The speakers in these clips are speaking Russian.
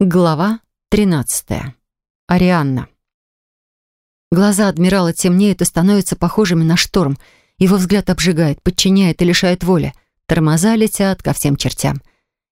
Глава 13. Арианна. Глаза адмирала темнеют и становятся похожими на шторм. Его взгляд обжигает, подчиняет и лишает воли. Тормоза летят ко всем чертям.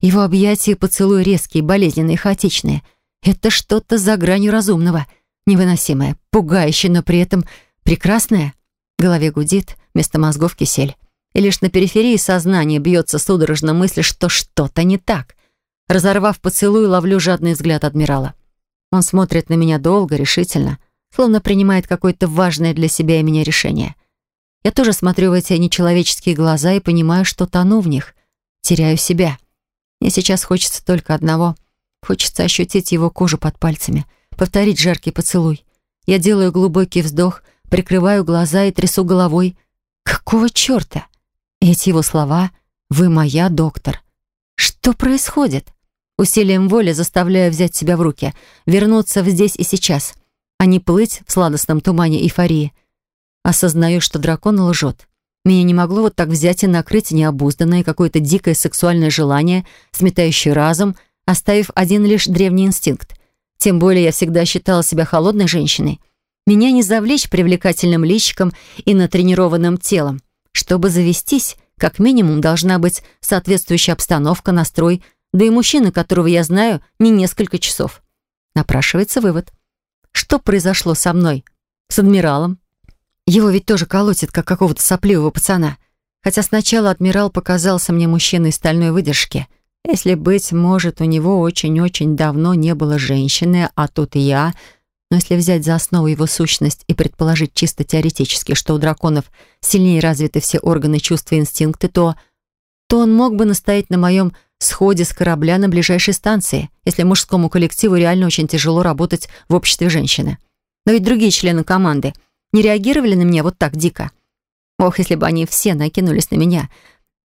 Его объятия и поцелуи резкие, болезненные, хаотичные. Это что-то за гранью разумного. Невыносимое, пугающее, но при этом прекрасное. В голове гудит, вместо мозгов кисель. И лишь на периферии сознания бьется судорожно мысль, что что-то не так — Разорвав поцелуй, ловлю жадный взгляд адмирала. Он смотрит на меня долго, решительно, словно принимает какое-то важное для себя и меня решение. Я тоже смотрю в эти нечеловеческие глаза и понимаю, что тону в них, теряю себя. Мне сейчас хочется только одного. Хочется ощутить его кожу под пальцами, повторить жаркий поцелуй. Я делаю глубокий вздох, прикрываю глаза и трясу головой. Какого черта? Эти его слова «Вы моя доктор». Что происходит? Усилием воли заставляю взять себя в руки, вернуться в здесь и сейчас, а не плыть в сладостном тумане эйфории. Осознаю, что дракон лжет. Меня не могло вот так взять и накрыть необузданное какое-то дикое сексуальное желание, сметающее разум, оставив один лишь древний инстинкт. Тем более я всегда считала себя холодной женщиной. Меня не завлечь привлекательным личиком и натренированным телом. Чтобы завестись, как минимум должна быть соответствующая обстановка, настрой, да и мужчина, которого я знаю, не несколько часов. Напрашивается вывод. Что произошло со мной? С адмиралом? Его ведь тоже колотит, как какого-то сопливого пацана. Хотя сначала адмирал показался мне мужчиной стальной выдержки. Если быть может, у него очень-очень давно не было женщины, а тут я. Но если взять за основу его сущность и предположить чисто теоретически, что у драконов сильнее развиты все органы чувств и инстинкты, то... то он мог бы настоять на моем сходе с корабля на ближайшей станции, если мужскому коллективу реально очень тяжело работать в обществе женщины. Но ведь другие члены команды не реагировали на меня вот так дико. Ох, если бы они все накинулись на меня.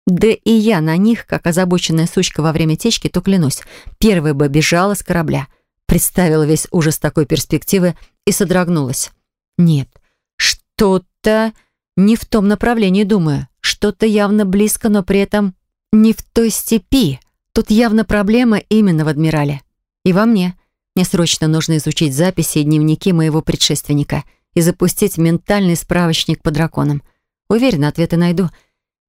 Да и я на них, как озабоченная сучка во время течки, то клянусь, первая бы бежала с корабля. Представила весь ужас такой перспективы и содрогнулась. Нет, что-то не в том направлении думаю. Что-то явно близко, но при этом не в той степи. Тут явно проблема именно в адмирале. И во мне. Мне срочно нужно изучить записи и дневники моего предшественника и запустить ментальный справочник по драконам. Уверена, ответы найду.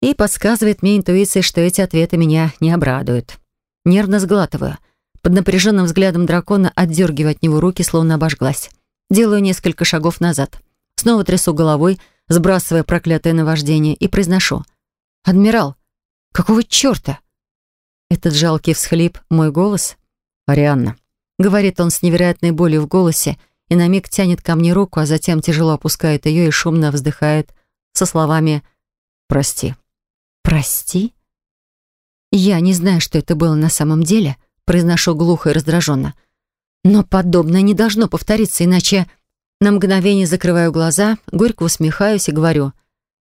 И подсказывает мне интуиция, что эти ответы меня не обрадуют. Нервно сглатываю. Под напряженным взглядом дракона отдергиваю от него руки, словно обожглась. Делаю несколько шагов назад. Снова трясу головой, сбрасывая проклятое наваждение, и произношу. «Адмирал, Какого черта? Этот жалкий всхлип — мой голос? «Арианна», — говорит он с невероятной болью в голосе, и на миг тянет ко мне руку, а затем тяжело опускает ее и шумно вздыхает со словами «Прости». «Прости?» Я не знаю, что это было на самом деле, произношу глухо и раздраженно. Но подобное не должно повториться, иначе... На мгновение закрываю глаза, горько усмехаюсь и говорю,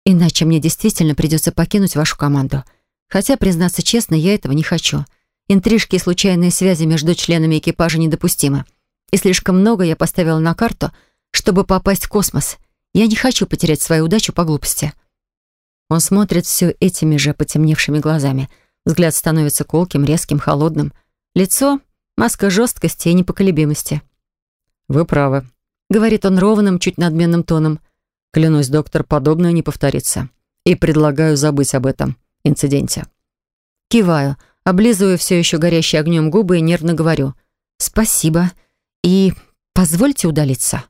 «Иначе мне действительно придется покинуть вашу команду». Хотя, признаться честно, я этого не хочу. Интрижки и случайные связи между членами экипажа недопустимы. И слишком много я поставила на карту, чтобы попасть в космос. Я не хочу потерять свою удачу по глупости. Он смотрит все этими же потемневшими глазами. Взгляд становится колким, резким, холодным. Лицо — маска жесткости и непоколебимости. «Вы правы», — говорит он ровным, чуть надменным тоном. «Клянусь, доктор, подобное не повторится. И предлагаю забыть об этом инциденте. Киваю, облизываю все еще горящие огнем губы и нервно говорю «Спасибо» и «Позвольте удалиться».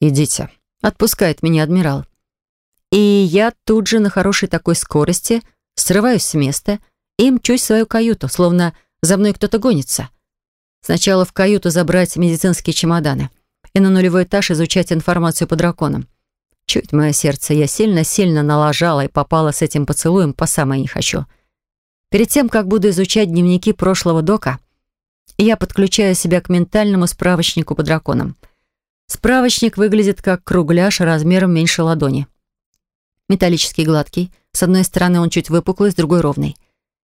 «Идите», — отпускает меня адмирал. И я тут же на хорошей такой скорости срываюсь с места и мчусь в свою каюту, словно за мной кто-то гонится. Сначала в каюту забрать медицинские чемоданы и на нулевой этаж изучать информацию по драконам. Чуть мое сердце, я сильно-сильно налажала и попала с этим поцелуем по самое не хочу. Перед тем, как буду изучать дневники прошлого дока, я подключаю себя к ментальному справочнику по драконам. Справочник выглядит как кругляш размером меньше ладони. Металлический, гладкий. С одной стороны он чуть выпуклый, с другой ровный.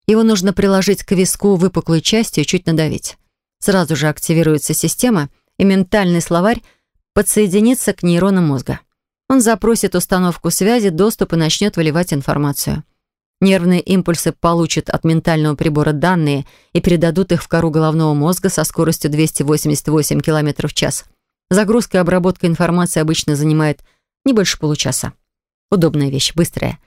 Его нужно приложить к виску выпуклой частью и чуть надавить. Сразу же активируется система, и ментальный словарь подсоединится к нейронам мозга. Он запросит установку связи, доступ и начнет выливать информацию. Нервные импульсы получат от ментального прибора данные и передадут их в кору головного мозга со скоростью 288 км в час. Загрузка и обработка информации обычно занимает не больше получаса. Удобная вещь, быстрая.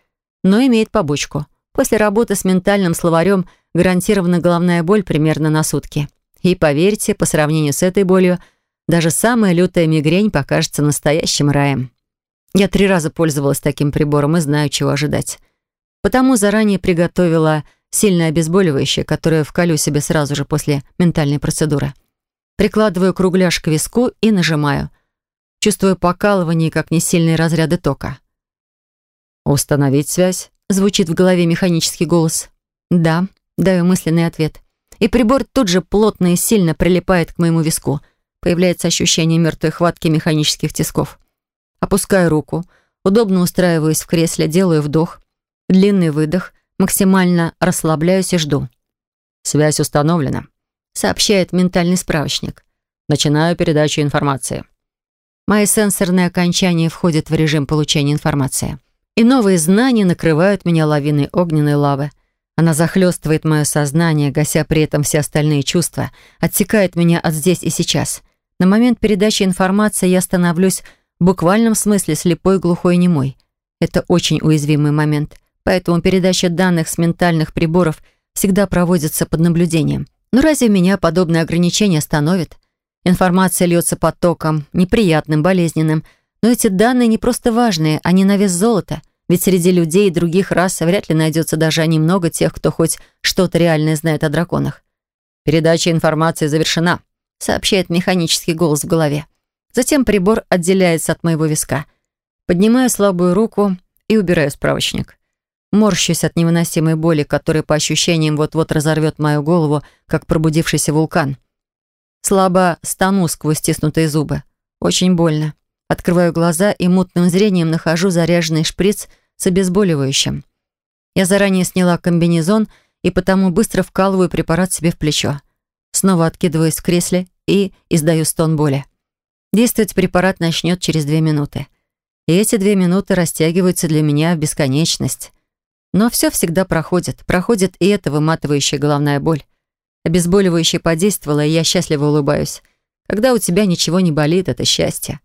Но имеет побочку. После работы с ментальным словарем гарантирована головная боль примерно на сутки. И поверьте, по сравнению с этой болью, даже самая лютая мигрень покажется настоящим раем. Я три раза пользовалась таким прибором и знаю, чего ожидать. Потому заранее приготовила сильное обезболивающее, которое вколю себе сразу же после ментальной процедуры. Прикладываю кругляш к виску и нажимаю. Чувствую покалывание, как несильные разряды тока. «Установить связь?» — звучит в голове механический голос. «Да», — даю мысленный ответ. И прибор тут же плотно и сильно прилипает к моему виску. Появляется ощущение мертвой хватки механических тисков. Опускаю руку, удобно устраиваюсь в кресле, делаю вдох, длинный выдох, максимально расслабляюсь и жду. «Связь установлена», — сообщает ментальный справочник. «Начинаю передачу информации». Мои сенсорные окончания входят в режим получения информации. И новые знания накрывают меня лавиной огненной лавы. Она захлестывает мое сознание, гася при этом все остальные чувства, отсекает меня от здесь и сейчас. На момент передачи информации я становлюсь буквальном смысле слепой, глухой немой. Это очень уязвимый момент, поэтому передача данных с ментальных приборов всегда проводится под наблюдением. Но разве меня подобное ограничение остановит? Информация льется потоком, неприятным, болезненным, но эти данные не просто важные, они на вес золота. Ведь среди людей и других рас вряд ли найдется даже немного тех, кто хоть что-то реальное знает о драконах. «Передача информации завершена», — сообщает механический голос в голове. Затем прибор отделяется от моего виска. Поднимаю слабую руку и убираю справочник. Морщусь от невыносимой боли, которая по ощущениям вот-вот разорвет мою голову, как пробудившийся вулкан. Слабо стану сквозь стиснутые зубы. Очень больно. Открываю глаза и мутным зрением нахожу заряженный шприц с обезболивающим. Я заранее сняла комбинезон и потому быстро вкалываю препарат себе в плечо. Снова откидываюсь в кресле и издаю стон боли. Действовать препарат начнет через две минуты. И эти две минуты растягиваются для меня в бесконечность. Но все всегда проходит. Проходит и эта выматывающая головная боль. Обезболивающее подействовало, и я счастливо улыбаюсь. Когда у тебя ничего не болит, это счастье.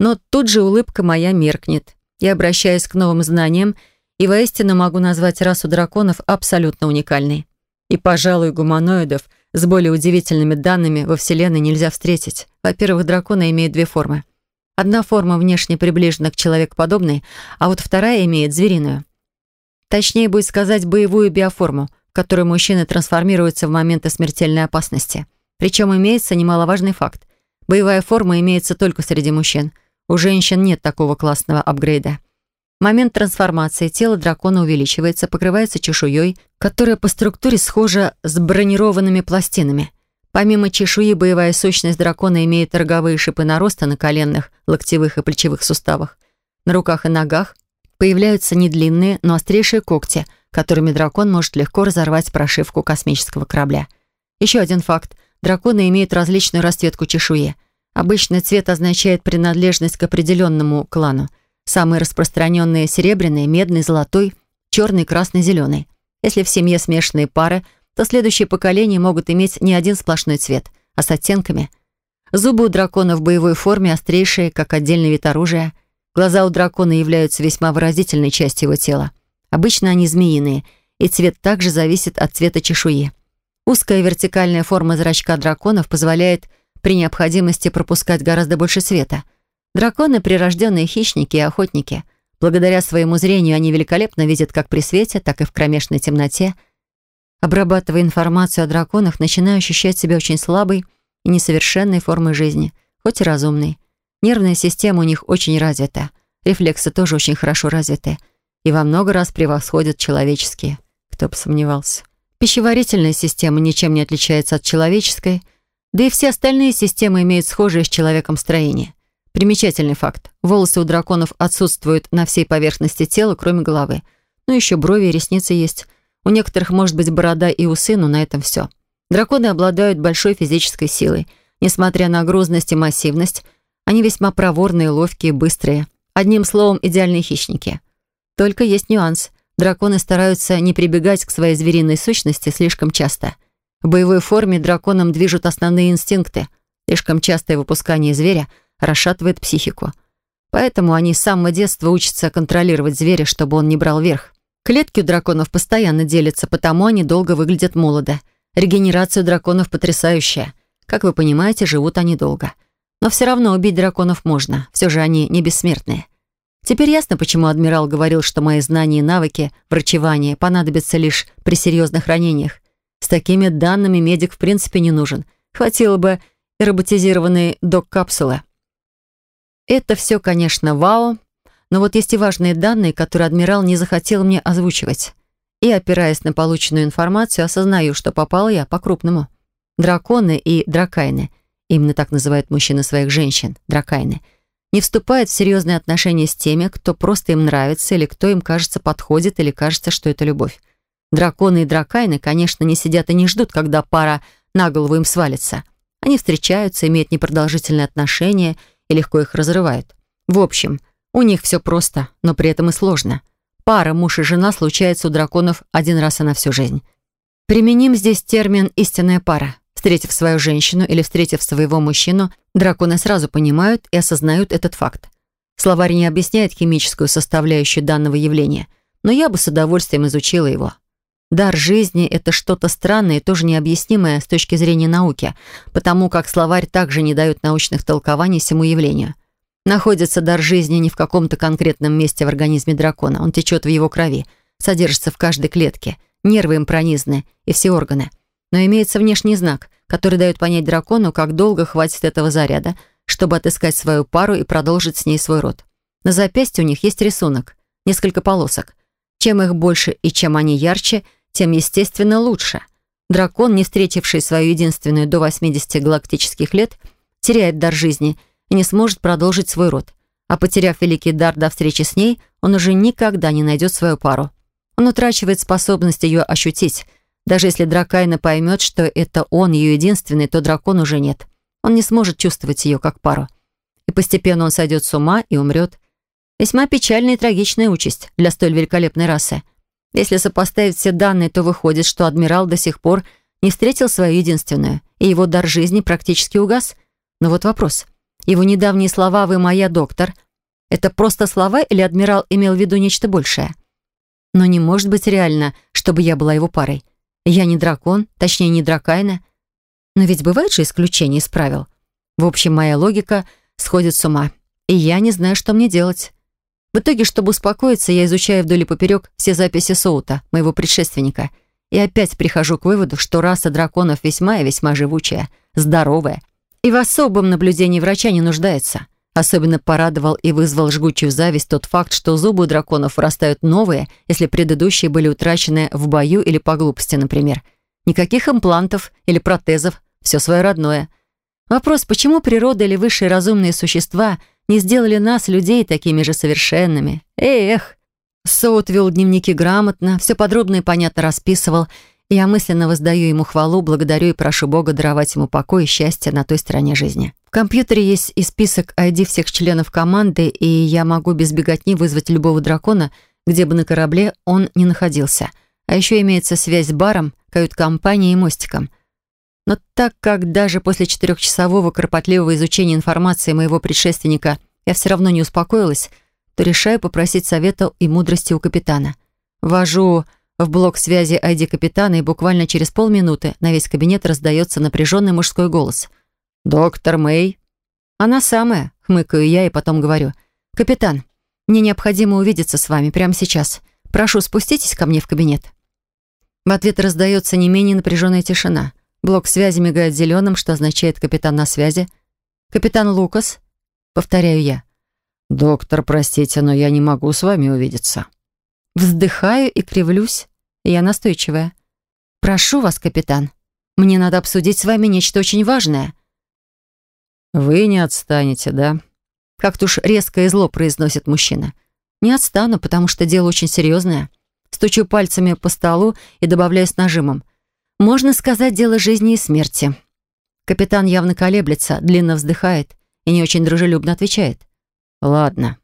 Но тут же улыбка моя меркнет. Я обращаюсь к новым знаниям, и воистину могу назвать расу драконов абсолютно уникальной. И, пожалуй, гуманоидов с более удивительными данными во Вселенной нельзя встретить. Во-первых, драконы имеют две формы. Одна форма внешне приближена к человекоподобной, а вот вторая имеет звериную. Точнее будет сказать боевую биоформу, в которой мужчины трансформируются в моменты смертельной опасности. Причем имеется немаловажный факт. Боевая форма имеется только среди мужчин. У женщин нет такого классного апгрейда. Момент трансформации тело дракона увеличивается, покрывается чешуей, которая по структуре схожа с бронированными пластинами. Помимо чешуи, боевая сущность дракона имеет роговые шипы нароста на коленных, локтевых и плечевых суставах. На руках и ногах появляются не длинные, но острейшие когти, которыми дракон может легко разорвать прошивку космического корабля. Еще один факт. Драконы имеют различную расцветку чешуи. Обычный цвет означает принадлежность к определенному клану. Самые распространенные — серебряный, медный, золотой, черный, красный, зеленый. Если в семье смешанные пары — то следующие поколения могут иметь не один сплошной цвет, а с оттенками. Зубы у дракона в боевой форме острейшие, как отдельный вид оружия. Глаза у дракона являются весьма выразительной частью его тела. Обычно они змеиные, и цвет также зависит от цвета чешуи. Узкая вертикальная форма зрачка драконов позволяет при необходимости пропускать гораздо больше света. Драконы — прирожденные хищники и охотники. Благодаря своему зрению они великолепно видят как при свете, так и в кромешной темноте — Обрабатывая информацию о драконах, начинаю ощущать себя очень слабой и несовершенной формой жизни, хоть и разумной. Нервная система у них очень развита, рефлексы тоже очень хорошо развиты и во много раз превосходят человеческие. Кто бы сомневался. Пищеварительная система ничем не отличается от человеческой, да и все остальные системы имеют схожее с человеком строение. Примечательный факт. Волосы у драконов отсутствуют на всей поверхности тела, кроме головы. Ну, еще брови и ресницы есть. У некоторых может быть борода и усы, но на этом все. Драконы обладают большой физической силой. Несмотря на грузность и массивность, они весьма проворные, ловкие, быстрые. Одним словом, идеальные хищники. Только есть нюанс. Драконы стараются не прибегать к своей звериной сущности слишком часто. В боевой форме драконом движут основные инстинкты. Слишком частое выпускание зверя расшатывает психику. Поэтому они с самого детства учатся контролировать зверя, чтобы он не брал верх. Клетки у драконов постоянно делятся, потому они долго выглядят молодо. Регенерация драконов потрясающая. Как вы понимаете, живут они долго. Но все равно убить драконов можно. Все же они не бессмертные. Теперь ясно, почему адмирал говорил, что мои знания и навыки врачевания понадобятся лишь при серьезных ранениях. С такими данными медик в принципе не нужен. Хватило бы и роботизированной док-капсулы. Это все, конечно, вау, но вот есть и важные данные, которые адмирал не захотел мне озвучивать. И, опираясь на полученную информацию, осознаю, что попал я по-крупному. Драконы и дракайны, именно так называют мужчины своих женщин, дракайны, не вступают в серьезные отношения с теми, кто просто им нравится или кто им кажется подходит или кажется, что это любовь. Драконы и дракайны, конечно, не сидят и не ждут, когда пара на голову им свалится. Они встречаются, имеют непродолжительные отношения и легко их разрывают. В общем, у них все просто, но при этом и сложно. Пара муж и жена случается у драконов один раз и на всю жизнь. Применим здесь термин «истинная пара». Встретив свою женщину или встретив своего мужчину, драконы сразу понимают и осознают этот факт. Словарь не объясняет химическую составляющую данного явления, но я бы с удовольствием изучила его. Дар жизни — это что-то странное и тоже необъяснимое с точки зрения науки, потому как словарь также не дает научных толкований всему явлению — Находится дар жизни не в каком-то конкретном месте в организме дракона. Он течет в его крови, содержится в каждой клетке. Нервы им пронизаны и все органы. Но имеется внешний знак, который дает понять дракону, как долго хватит этого заряда, чтобы отыскать свою пару и продолжить с ней свой род. На запястье у них есть рисунок, несколько полосок. Чем их больше и чем они ярче, тем, естественно, лучше. Дракон, не встретивший свою единственную до 80 галактических лет, теряет дар жизни – и не сможет продолжить свой род. А потеряв великий дар до встречи с ней, он уже никогда не найдет свою пару. Он утрачивает способность ее ощутить. Даже если Дракайна поймет, что это он ее единственный, то дракон уже нет. Он не сможет чувствовать ее как пару. И постепенно он сойдет с ума и умрет. Весьма печальная и трагичная участь для столь великолепной расы. Если сопоставить все данные, то выходит, что адмирал до сих пор не встретил свою единственную, и его дар жизни практически угас. Но вот вопрос. Его недавние слова «Вы моя доктор» — это просто слова или адмирал имел в виду нечто большее? Но не может быть реально, чтобы я была его парой. Я не дракон, точнее, не дракайна. Но ведь бывают же исключения из правил. В общем, моя логика сходит с ума, и я не знаю, что мне делать. В итоге, чтобы успокоиться, я изучаю вдоль и поперек все записи Соута, моего предшественника, и опять прихожу к выводу, что раса драконов весьма и весьма живучая, здоровая — и в особом наблюдении врача не нуждается. Особенно порадовал и вызвал жгучую зависть тот факт, что зубы у драконов вырастают новые, если предыдущие были утрачены в бою или по глупости, например. Никаких имплантов или протезов, все свое родное. Вопрос, почему природа или высшие разумные существа не сделали нас, людей, такими же совершенными? Эх! Соут вел дневники грамотно, все подробно и понятно расписывал, я мысленно воздаю ему хвалу, благодарю и прошу Бога даровать ему покой и счастье на той стороне жизни. В компьютере есть и список ID всех членов команды, и я могу без беготни вызвать любого дракона, где бы на корабле он ни находился. А еще имеется связь с баром, кают-компанией и мостиком. Но так как даже после четырехчасового кропотливого изучения информации моего предшественника я все равно не успокоилась, то решаю попросить совета и мудрости у капитана. Вожу в блок связи ID капитана, и буквально через полминуты на весь кабинет раздается напряженный мужской голос. «Доктор Мэй?» «Она самая», — хмыкаю я и потом говорю. «Капитан, мне необходимо увидеться с вами прямо сейчас. Прошу, спуститесь ко мне в кабинет». В ответ раздается не менее напряженная тишина. Блок связи мигает зеленым, что означает «капитан на связи». «Капитан Лукас?» Повторяю я. «Доктор, простите, но я не могу с вами увидеться». Вздыхаю и кривлюсь. Я настойчивая. «Прошу вас, капитан. Мне надо обсудить с вами нечто очень важное». «Вы не отстанете, да?» Как-то уж резко и зло произносит мужчина. «Не отстану, потому что дело очень серьезное». Стучу пальцами по столу и добавляю с нажимом. «Можно сказать, дело жизни и смерти». Капитан явно колеблется, длинно вздыхает и не очень дружелюбно отвечает. «Ладно,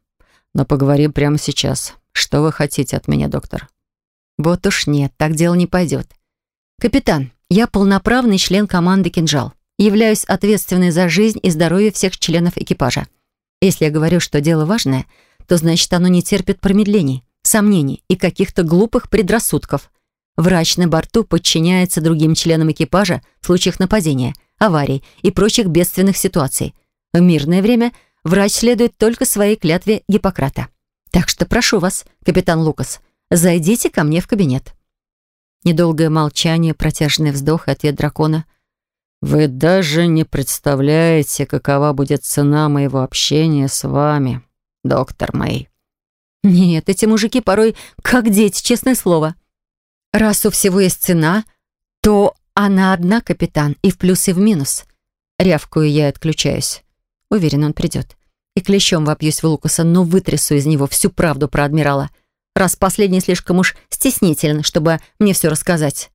но поговорим прямо сейчас. Что вы хотите от меня, доктор?» Вот уж нет, так дело не пойдет. Капитан, я полноправный член команды «Кинжал». Являюсь ответственной за жизнь и здоровье всех членов экипажа. Если я говорю, что дело важное, то значит оно не терпит промедлений, сомнений и каких-то глупых предрассудков. Врач на борту подчиняется другим членам экипажа в случаях нападения, аварий и прочих бедственных ситуаций. В мирное время врач следует только своей клятве Гиппократа. Так что прошу вас, капитан Лукас, зайдите ко мне в кабинет». Недолгое молчание, протяжный вздох и ответ дракона. «Вы даже не представляете, какова будет цена моего общения с вами, доктор Мэй». «Нет, эти мужики порой как дети, честное слово. Раз у всего есть цена, то она одна, капитан, и в плюс, и в минус». Рявкую я и отключаюсь. Уверен, он придет. И клещом вопьюсь в Лукаса, но вытрясу из него всю правду про адмирала. Раз последний слишком уж стеснителен, чтобы мне все рассказать.